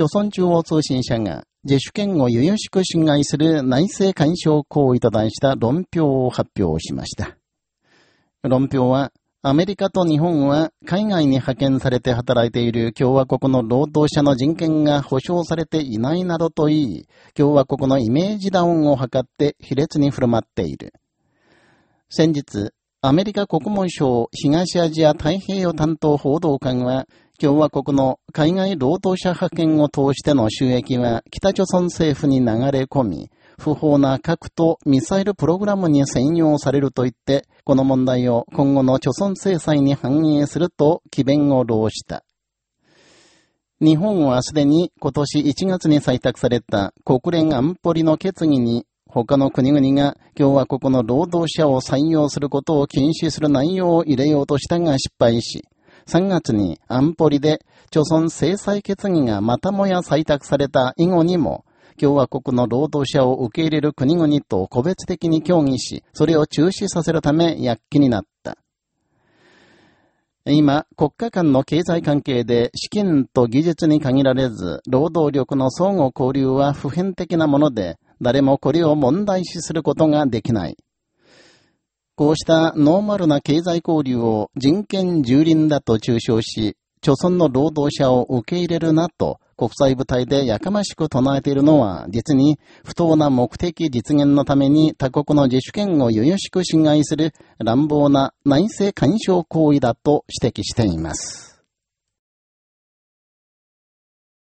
朝鮮中央通信社が自主権を由々しく侵害する内政干渉行為と題した論評を発表しました。論評は、アメリカと日本は海外に派遣されて働いている共和国の労働者の人権が保障されていないなどと言い、共和国のイメージダウンを図って卑劣に振る舞っている。先日、アメリカ国務省東アジア太平洋担当報道官は、共和国の海外労働者派遣を通しての収益は北朝鮮政府に流れ込み、不法な核とミサイルプログラムに専用されると言って、この問題を今後の朝鮮制裁に反映すると奇弁を浪した。日本はすでに今年1月に採択された国連安保理の決議に他の国々が共和国の労働者を採用することを禁止する内容を入れようとしたが失敗し、3月に安保理で、朝鮮制裁決議がまたもや採択された以後にも、共和国の労働者を受け入れる国々と個別的に協議し、それを中止させるため躍起になった。今、国家間の経済関係で資金と技術に限られず、労働力の相互交流は普遍的なもので、誰もこれを問題視することができない。こうしたノーマルな経済交流を人権蹂躙だと中傷し、貯村の労働者を受け入れるなと国際舞台でやかましく唱えているのは、実に不当な目的実現のために他国の自主権を由々しく侵害する乱暴な内政干渉行為だと指摘しています。